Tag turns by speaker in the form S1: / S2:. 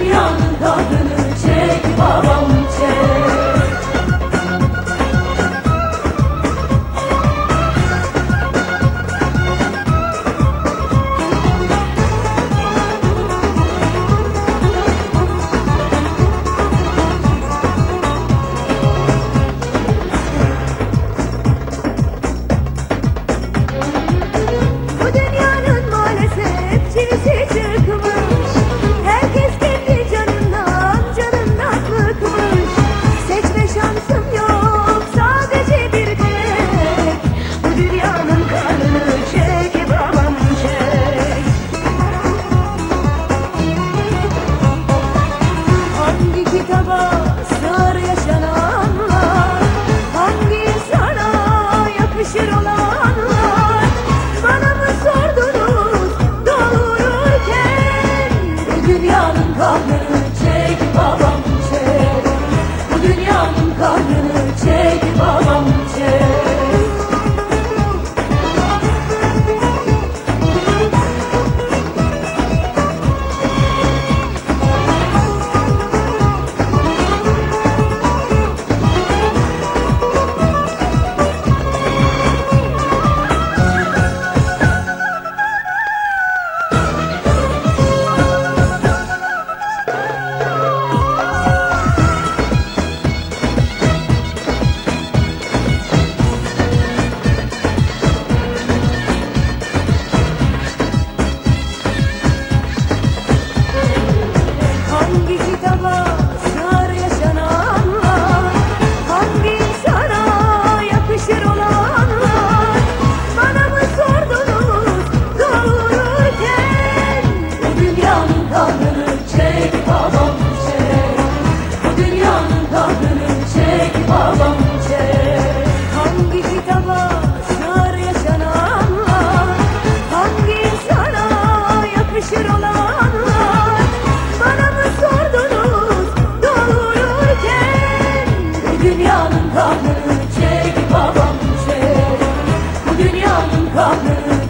S1: dünyanın tadını. babam bize Bu dünyanın kanı